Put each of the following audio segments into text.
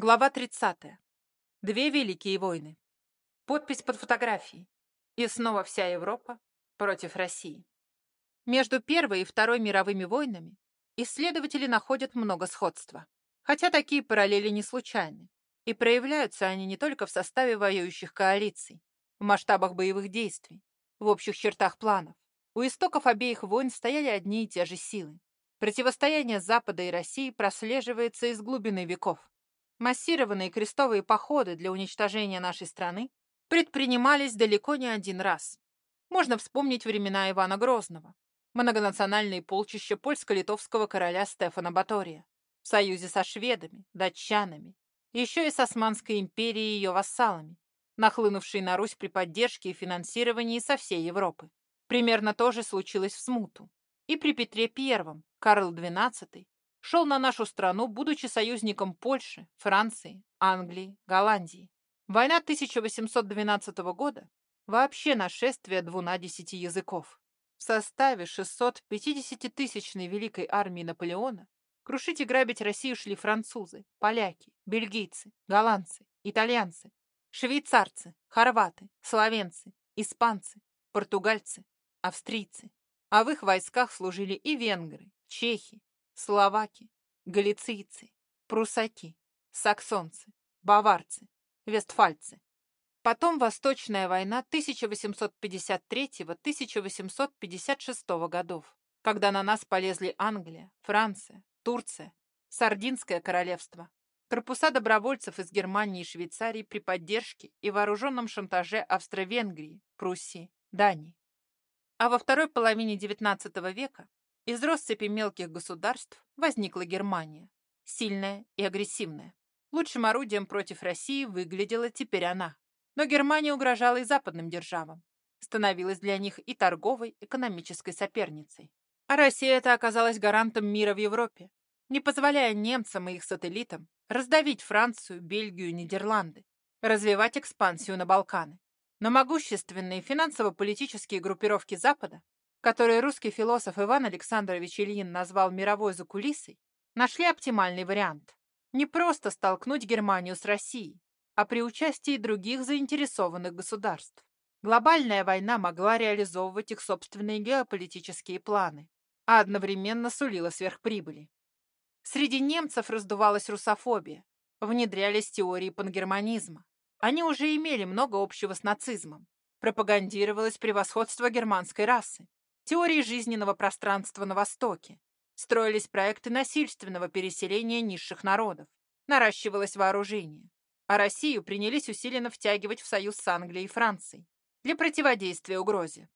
Глава 30. Две великие войны. Подпись под фотографией. И снова вся Европа против России. Между Первой и Второй мировыми войнами исследователи находят много сходства. Хотя такие параллели не случайны. И проявляются они не только в составе воюющих коалиций, в масштабах боевых действий, в общих чертах планов. У истоков обеих войн стояли одни и те же силы. Противостояние Запада и России прослеживается из глубины веков. Массированные крестовые походы для уничтожения нашей страны предпринимались далеко не один раз. Можно вспомнить времена Ивана Грозного, многонациональные полчища польско-литовского короля Стефана Батория, в союзе со шведами, датчанами, еще и с Османской империей и ее вассалами, нахлынувшей на Русь при поддержке и финансировании со всей Европы. Примерно то же случилось в Смуту. И при Петре I Карл XII шел на нашу страну, будучи союзником Польши, Франции, Англии, Голландии. Война 1812 года – вообще нашествие двунадесяти языков. В составе 650-тысячной великой армии Наполеона крушить и грабить Россию шли французы, поляки, бельгийцы, голландцы, итальянцы, швейцарцы, хорваты, словенцы, испанцы, португальцы, австрийцы. А в их войсках служили и венгры, чехи, словаки, галицийцы, прусаки, саксонцы, баварцы, вестфальцы. Потом Восточная война 1853-1856 годов, когда на нас полезли Англия, Франция, Турция, Сардинское королевство, корпуса добровольцев из Германии и Швейцарии при поддержке и вооруженном шантаже Австро-Венгрии, Пруссии, Дании. А во второй половине XIX века из россыпи мелких государств возникла Германия, сильная и агрессивная. Лучшим орудием против России выглядела теперь она. Но Германия угрожала и западным державам, становилась для них и торговой, экономической соперницей. А Россия это оказалась гарантом мира в Европе, не позволяя немцам и их сателлитам раздавить Францию, Бельгию, Нидерланды, развивать экспансию на Балканы. Но могущественные финансово-политические группировки Запада который русский философ Иван Александрович Ильин назвал мировой закулисой, нашли оптимальный вариант. Не просто столкнуть Германию с Россией, а при участии других заинтересованных государств. Глобальная война могла реализовывать их собственные геополитические планы, а одновременно сулила сверхприбыли. Среди немцев раздувалась русофобия, внедрялись теории пангерманизма. Они уже имели много общего с нацизмом. Пропагандировалось превосходство германской расы, теории жизненного пространства на Востоке. Строились проекты насильственного переселения низших народов. Наращивалось вооружение. А Россию принялись усиленно втягивать в союз с Англией и Францией для противодействия угрозе.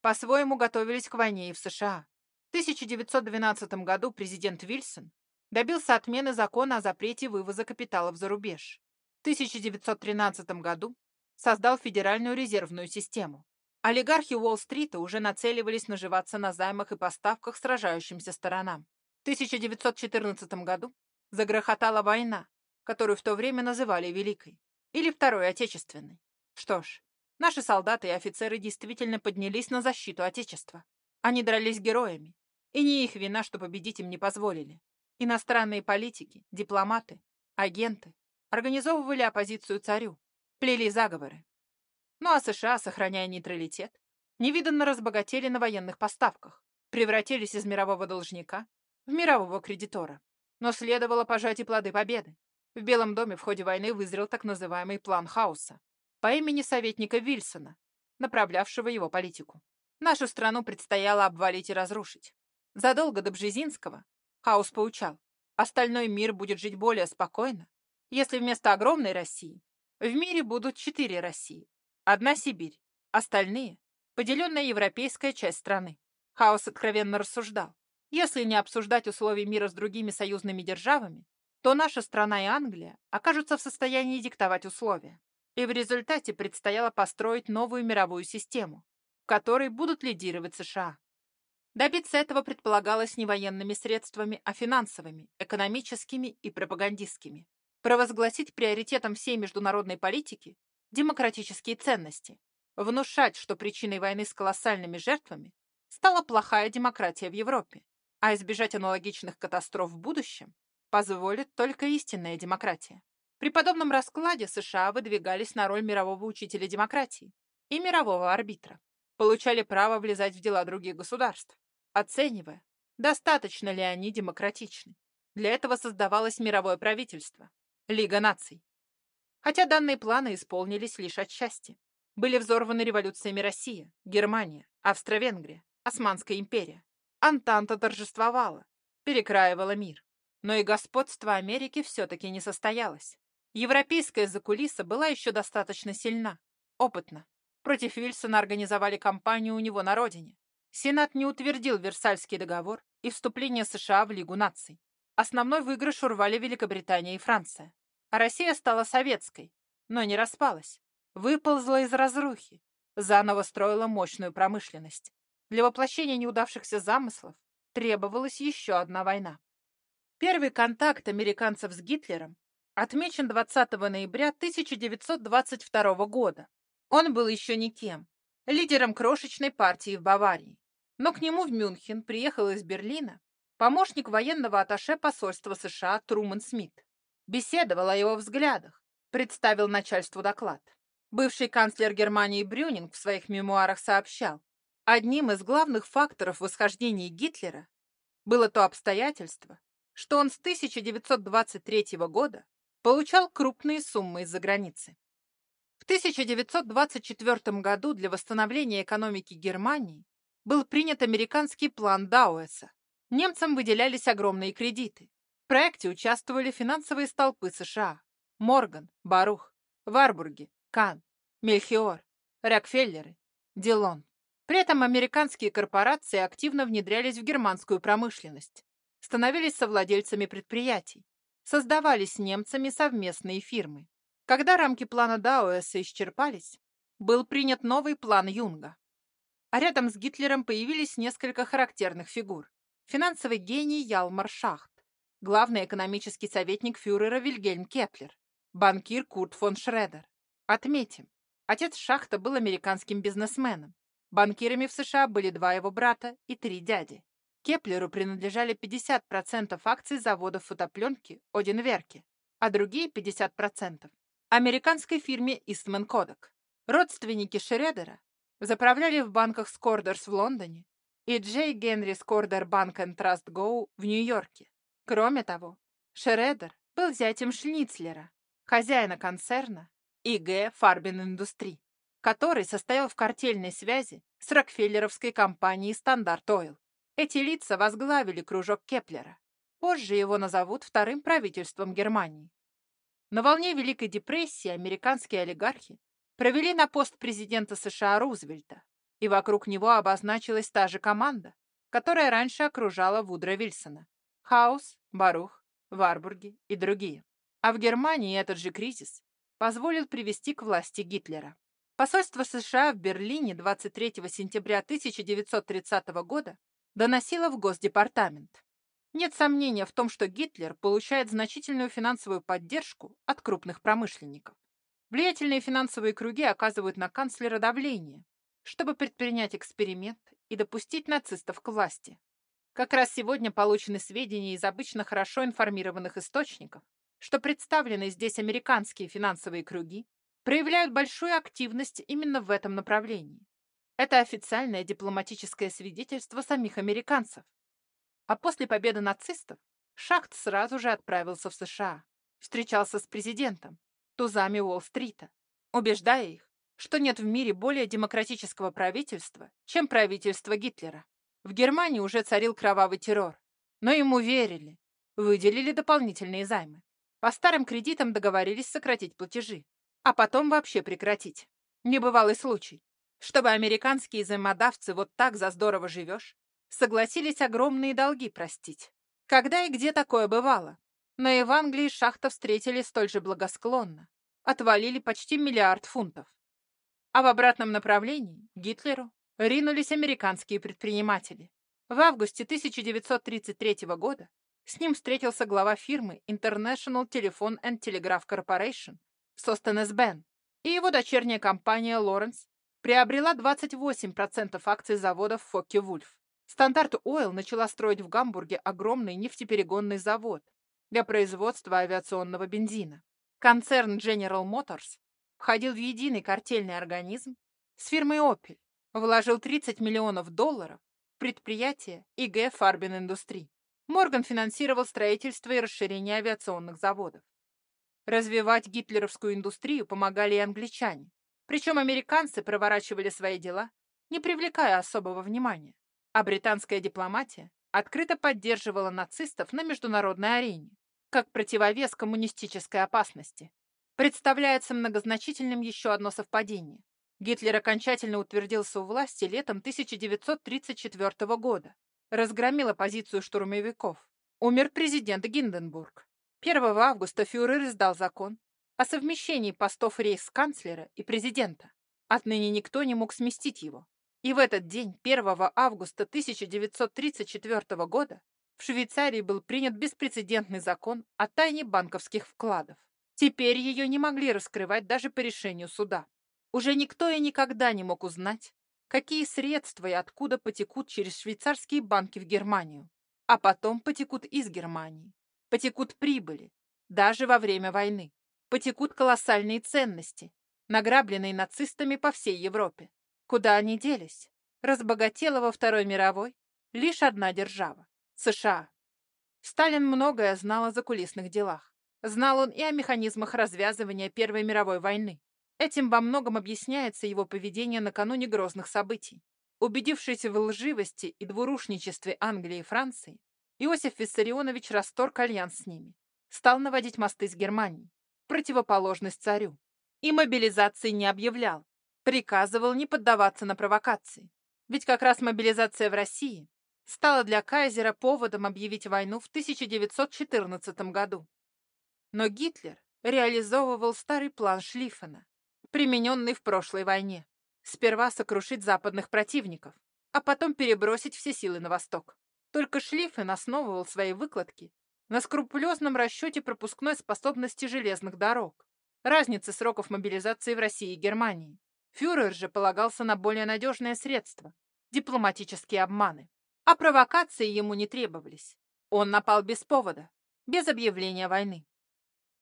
По-своему готовились к войне и в США. В 1912 году президент Вильсон добился отмены закона о запрете вывоза капиталов за рубеж. В 1913 году создал Федеральную резервную систему. Олигархи Уолл-стрита уже нацеливались наживаться на займах и поставках сражающимся сторонам. В 1914 году загрохотала война, которую в то время называли Великой, или Второй Отечественной. Что ж, наши солдаты и офицеры действительно поднялись на защиту Отечества. Они дрались героями, и не их вина, что победить им не позволили. Иностранные политики, дипломаты, агенты организовывали оппозицию царю, плели заговоры, ну а США, сохраняя нейтралитет, невиданно разбогатели на военных поставках, превратились из мирового должника в мирового кредитора. Но следовало пожать и плоды победы. В Белом доме в ходе войны вызрел так называемый план хаоса по имени советника Вильсона, направлявшего его политику. Нашу страну предстояло обвалить и разрушить. Задолго до Бжезинского хаос поучал, остальной мир будет жить более спокойно, если вместо огромной России в мире будут четыре России, Одна Сибирь, остальные — поделенная европейская часть страны. Хаос откровенно рассуждал. Если не обсуждать условия мира с другими союзными державами, то наша страна и Англия окажутся в состоянии диктовать условия. И в результате предстояло построить новую мировую систему, в которой будут лидировать США. Добиться этого предполагалось не военными средствами, а финансовыми, экономическими и пропагандистскими. Провозгласить приоритетом всей международной политики демократические ценности, внушать, что причиной войны с колоссальными жертвами стала плохая демократия в Европе, а избежать аналогичных катастроф в будущем позволит только истинная демократия. При подобном раскладе США выдвигались на роль мирового учителя демократии и мирового арбитра, получали право влезать в дела других государств, оценивая, достаточно ли они демократичны. Для этого создавалось мировое правительство, Лига наций. Хотя данные планы исполнились лишь отчасти. Были взорваны революциями Россия, Германия, Австро-Венгрия, Османская империя. Антанта торжествовала, перекраивала мир. Но и господство Америки все-таки не состоялось. Европейская закулиса была еще достаточно сильна, опытна. Против Вильсона организовали кампанию у него на родине. Сенат не утвердил Версальский договор и вступление США в Лигу наций. Основной выигрыш урвали Великобритания и Франция. А Россия стала советской, но не распалась. Выползла из разрухи, заново строила мощную промышленность. Для воплощения неудавшихся замыслов требовалась еще одна война. Первый контакт американцев с Гитлером отмечен 20 ноября 1922 года. Он был еще никем, лидером крошечной партии в Баварии. Но к нему в Мюнхен приехал из Берлина помощник военного атташе посольства США Труман Смит. Беседовал о его взглядах, представил начальству доклад. Бывший канцлер Германии Брюнинг в своих мемуарах сообщал, одним из главных факторов восхождения Гитлера было то обстоятельство, что он с 1923 года получал крупные суммы из-за границы. В 1924 году для восстановления экономики Германии был принят американский план Дауэса. Немцам выделялись огромные кредиты. В проекте участвовали финансовые столпы США. Морган, Барух, Варбурги, Кан, Мельхиор, Рокфеллеры, Дилон. При этом американские корпорации активно внедрялись в германскую промышленность, становились совладельцами предприятий, создавались с немцами совместные фирмы. Когда рамки плана Дауэса исчерпались, был принят новый план Юнга. А рядом с Гитлером появились несколько характерных фигур. Финансовый гений Ялмар Шахт, главный экономический советник фюрера Вильгельм Кеплер, банкир Курт фон Шредер. Отметим, отец Шахта был американским бизнесменом. Банкирами в США были два его брата и три дяди. Кеплеру принадлежали 50% акций заводов фотопленки Одинверки, а другие 50% американской фирме Eastman Kodak. Родственники Шредера заправляли в банках Schroders в Лондоне и J. Henry Schroder Bank Trust Co в Нью-Йорке. Кроме того, Шредер был зятем Шницлера, хозяина концерна ИГ Фарбениндустри, который состоял в картельной связи с Рокфеллеровской компанией Standard Oil. Эти лица возглавили кружок Кеплера. Позже его назовут вторым правительством Германии. На волне Великой депрессии американские олигархи провели на пост президента США Рузвельта, и вокруг него обозначилась та же команда, которая раньше окружала Вудро Вильсона. Хаус, Барух, Варбурги и другие. А в Германии этот же кризис позволил привести к власти Гитлера. Посольство США в Берлине 23 сентября 1930 года доносила в Госдепартамент. Нет сомнения в том, что Гитлер получает значительную финансовую поддержку от крупных промышленников. Влиятельные финансовые круги оказывают на канцлера давление, чтобы предпринять эксперимент и допустить нацистов к власти. Как раз сегодня получены сведения из обычно хорошо информированных источников, что представленные здесь американские финансовые круги проявляют большую активность именно в этом направлении. Это официальное дипломатическое свидетельство самих американцев. А после победы нацистов Шахт сразу же отправился в США. Встречался с президентом, тузами Уолл-стрита, убеждая их, что нет в мире более демократического правительства, чем правительство Гитлера. В Германии уже царил кровавый террор, но ему верили, выделили дополнительные займы. По старым кредитам договорились сократить платежи, а потом вообще прекратить. Небывалый случай чтобы американские взаимодавцы вот так за здорово живешь, согласились огромные долги простить. Когда и где такое бывало? Но и в Англии шахта встретили столь же благосклонно. Отвалили почти миллиард фунтов. А в обратном направлении, Гитлеру, ринулись американские предприниматели. В августе 1933 года с ним встретился глава фирмы International Telephone and Telegraph Corporation Состенес Бен и его дочерняя компания Lorenz приобрела 28% акций заводов Фокке-Вульф. Standard Oil начала строить в Гамбурге огромный нефтеперегонный завод, для производства авиационного бензина. Концерн General Motors входил в единый картельный организм с фирмой Opel, вложил 30 миллионов долларов в предприятие ИГ Фарбин Индустри. Морган финансировал строительство и расширение авиационных заводов. Развивать гитлеровскую индустрию помогали и англичане, причем американцы проворачивали свои дела, не привлекая особого внимания, а британская дипломатия открыто поддерживала нацистов на международной арене, как противовес коммунистической опасности. Представляется многозначительным еще одно совпадение. Гитлер окончательно утвердился у власти летом 1934 года, разгромил оппозицию штурмовиков. Умер президент Гинденбург. 1 августа фюрер издал закон о совмещении постов рейхсканцлера и президента. Отныне никто не мог сместить его. И в этот день, 1 августа 1934 года, в Швейцарии был принят беспрецедентный закон о тайне банковских вкладов. Теперь ее не могли раскрывать даже по решению суда. Уже никто и никогда не мог узнать, какие средства и откуда потекут через швейцарские банки в Германию, а потом потекут из Германии, потекут прибыли, даже во время войны, потекут колоссальные ценности, награбленные нацистами по всей Европе. Куда они делись? Разбогатела во Второй мировой лишь одна держава – США. Сталин многое знал о закулисных делах. Знал он и о механизмах развязывания Первой мировой войны. Этим во многом объясняется его поведение накануне грозных событий. Убедившись в лживости и двурушничестве Англии и Франции, Иосиф Виссарионович расторг альянс с ними, стал наводить мосты с Германией, противоположность царю, и мобилизации не объявлял, приказывал не поддаваться на провокации. Ведь как раз мобилизация в России стала для кайзера поводом объявить войну в 1914 году. Но Гитлер реализовывал старый план Шлиффена, примененный в прошлой войне. Сперва сокрушить западных противников, а потом перебросить все силы на восток. Только Шлиффен основывал свои выкладки на скрупулезном расчете пропускной способности железных дорог, разницы сроков мобилизации в России и Германии. Фюрер же полагался на более надежное средство – дипломатические обманы. А провокации ему не требовались. Он напал без повода, без объявления войны.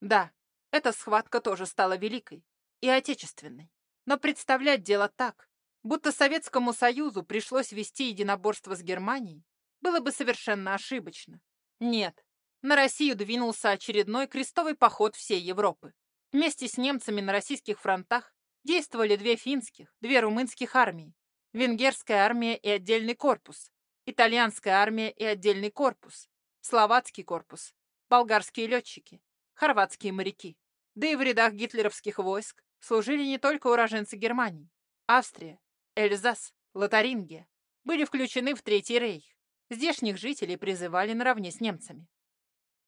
Да, эта схватка тоже стала великой и отечественной. Но представлять дело так, будто Советскому Союзу пришлось вести единоборство с Германией, было бы совершенно ошибочно. Нет, на Россию двинулся очередной крестовый поход всей Европы. Вместе с немцами на российских фронтах действовали две финских, две румынских армии, венгерская армия и отдельный корпус, итальянская армия и отдельный корпус, словацкий корпус, болгарские летчики, хорватские моряки. Да и в рядах гитлеровских войск служили не только уроженцы Германии. Австрия, Эльзас, Лотарингия были включены в Третий рейх. Здешних жителей призывали наравне с немцами.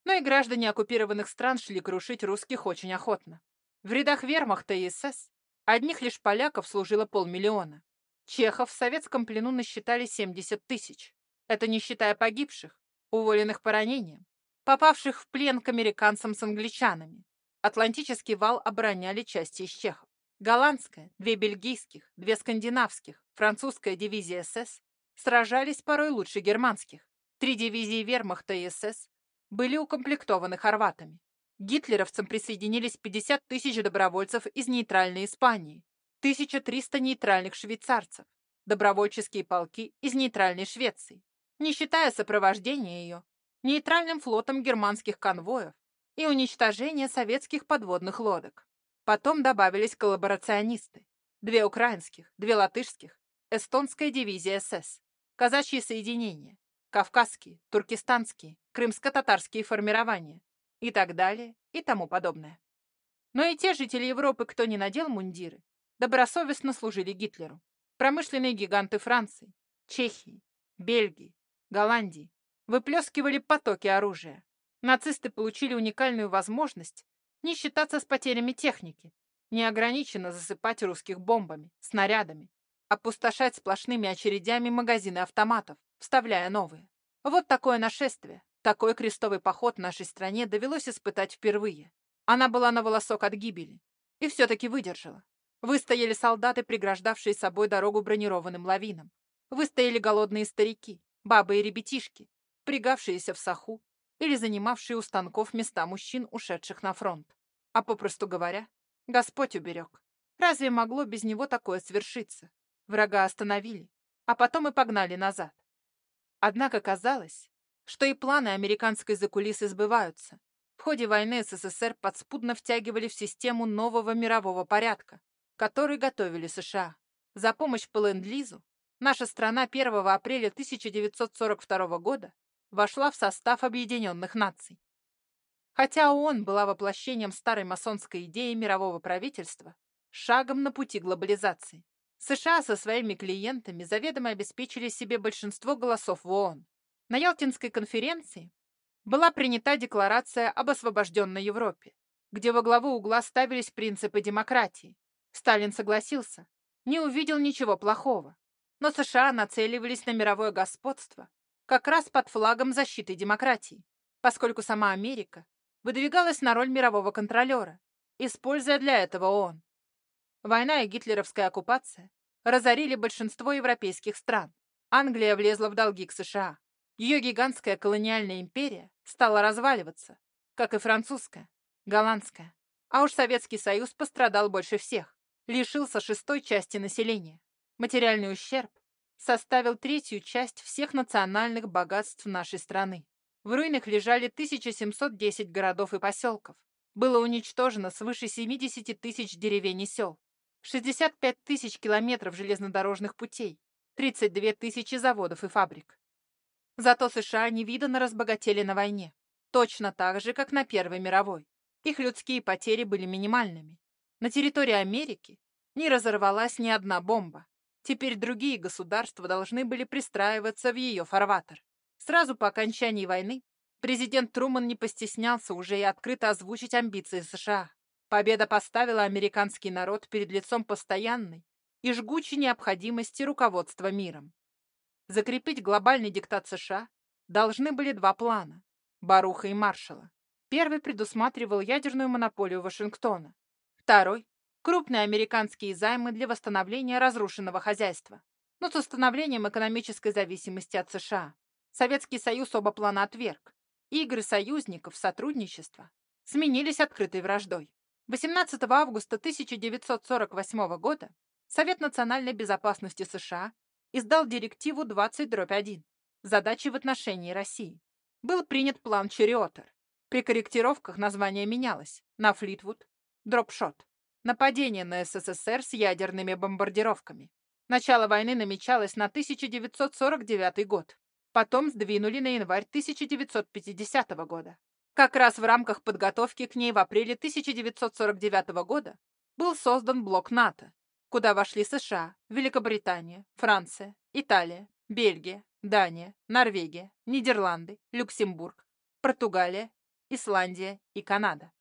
Но и граждане оккупированных стран шли крушить русских очень охотно. В рядах вермахта и СС одних лишь поляков служило полмиллиона. Чехов в советском плену насчитали 70 тысяч. Это не считая погибших, уволенных по ранениям, попавших в плен к американцам с англичанами. Атлантический вал обороняли части из чехов. Голландская, две бельгийских, две скандинавских, французская дивизия СС сражались порой лучше германских. Три дивизии вермахта и СС были укомплектованы хорватами. Гитлеровцам присоединились 50 тысяч добровольцев из нейтральной Испании, 1300 нейтральных швейцарцев, добровольческие полки из нейтральной Швеции, не считая сопровождения ее нейтральным флотом германских конвоев и уничтожения советских подводных лодок. Потом добавились коллаборационисты. Две украинских, две латышских, эстонская дивизия СС, казачьи соединения, кавказские, туркестанские, крымско-татарские формирования и так далее и тому подобное. Но и те жители Европы, кто не надел мундиры, добросовестно служили Гитлеру. Промышленные гиганты Франции, Чехии, Бельгии, Голландии выплескивали потоки оружия. Нацисты получили уникальную возможность не считаться с потерями техники, неограниченно засыпать русских бомбами, снарядами, опустошать сплошными очередями магазины автоматов, вставляя новые. Вот такое нашествие, такой крестовый поход нашей стране довелось испытать впервые. Она была на волосок от гибели. И все-таки выдержала. Выстояли солдаты, преграждавшие собой дорогу бронированным лавинам. Выстояли голодные старики, бабы и ребятишки, пригавшиеся в саху, или занимавшие у станков места мужчин, ушедших на фронт. А попросту говоря, Господь уберег. Разве могло без него такое свершиться? Врага остановили, а потом и погнали назад. Однако казалось, что и планы американской закулисы сбываются. В ходе войны СССР подспудно втягивали в систему нового мирового порядка, который готовили США. За помощь по Ленд-Лизу наша страна 1 апреля 1942 года вошла в состав Объединенных Наций. Хотя ООН была воплощением старой масонской идеи мирового правительства, шагом на пути глобализации. США со своими клиентами заведомо обеспечили себе большинство голосов в ООН. На Ялтинской конференции была принята декларация об освобожденной Европе, где во главу угла ставились принципы демократии. Сталин согласился, не увидел ничего плохого. Но США нацеливались на мировое господство как раз под флагом защиты демократии, поскольку сама Америка выдвигалась на роль мирового контролера, используя для этого ООН. Война и гитлеровская оккупация разорили большинство европейских стран. Англия влезла в долги к США. Ее гигантская колониальная империя стала разваливаться, как и французская, голландская. А уж Советский Союз пострадал больше всех, лишился шестой части населения. Материальный ущерб составил третью часть всех национальных богатств нашей страны. В руинах лежали 1710 городов и поселков. Было уничтожено свыше 70 тысяч деревень и сел. 65 тысяч километров железнодорожных путей, 32 тысячи заводов и фабрик. Зато США невиданно разбогатели на войне, точно так же, как на Первой мировой. Их людские потери были минимальными. На территории Америки не разорвалась ни одна бомба. Теперь другие государства должны были пристраиваться в ее фарватер. Сразу по окончании войны президент Труман не постеснялся уже и открыто озвучить амбиции США. Победа поставила американский народ перед лицом постоянной и жгучей необходимости руководства миром. Закрепить глобальный диктат США должны были два плана – Баруха и Маршала. Первый предусматривал ядерную монополию Вашингтона. Второй – крупные американские займы для восстановления разрушенного хозяйства, но с установлением экономической зависимости от США. Советский Союз оба плана отверг. Игры союзников, сотрудничества сменились открытой враждой. 18 августа 1948 года Совет национальной безопасности США издал директиву 20-1 «Задачи в отношении России». Был принят план Черриотер. При корректировках название менялось на Флитвуд, Дропшот. Нападение на СССР с ядерными бомбардировками. Начало войны намечалось на 1949 год. Потом сдвинули на январь 1950 года. Как раз в рамках подготовки к ней в апреле 1949 года был создан блок НАТО, куда вошли США, Великобритания, Франция, Италия, Бельгия, Дания, Норвегия, Нидерланды, Люксембург, Португалия, Исландия и Канада.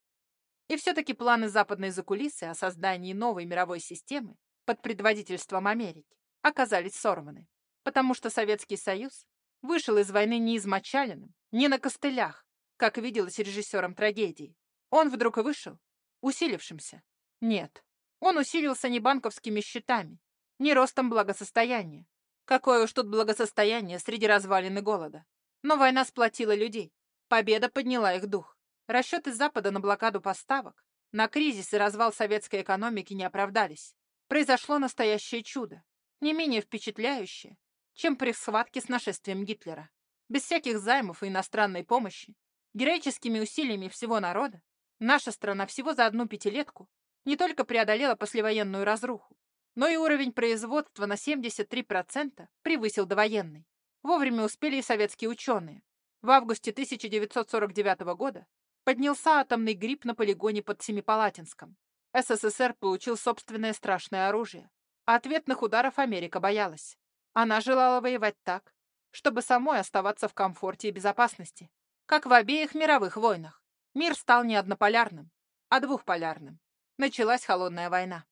И все-таки планы западной закулисы о создании новой мировой системы под предводительством Америки оказались сорваны, потому что Советский Союз вышел из войны не измочаленным, не на костылях, как виделось режиссером трагедии. Он вдруг вышел, усилившимся. Нет, он усилился не банковскими счетами, не ростом благосостояния. Какое уж тут благосостояние среди развалин и голода. Но война сплотила людей. Победа подняла их дух. Расчеты Запада на блокаду поставок, на кризис и развал советской экономики не оправдались. Произошло настоящее чудо, не менее впечатляющее, чем при схватке с нашествием Гитлера. Без всяких займов и иностранной помощи Героическими усилиями всего народа наша страна всего за одну пятилетку не только преодолела послевоенную разруху, но и уровень производства на 73% превысил довоенный. Вовремя успели и советские ученые. В августе 1949 года поднялся атомный грипп на полигоне под Семипалатинском. СССР получил собственное страшное оружие, ответных ударов Америка боялась. Она желала воевать так, чтобы самой оставаться в комфорте и безопасности. Как в обеих мировых войнах, мир стал не однополярным, а двухполярным. Началась холодная война.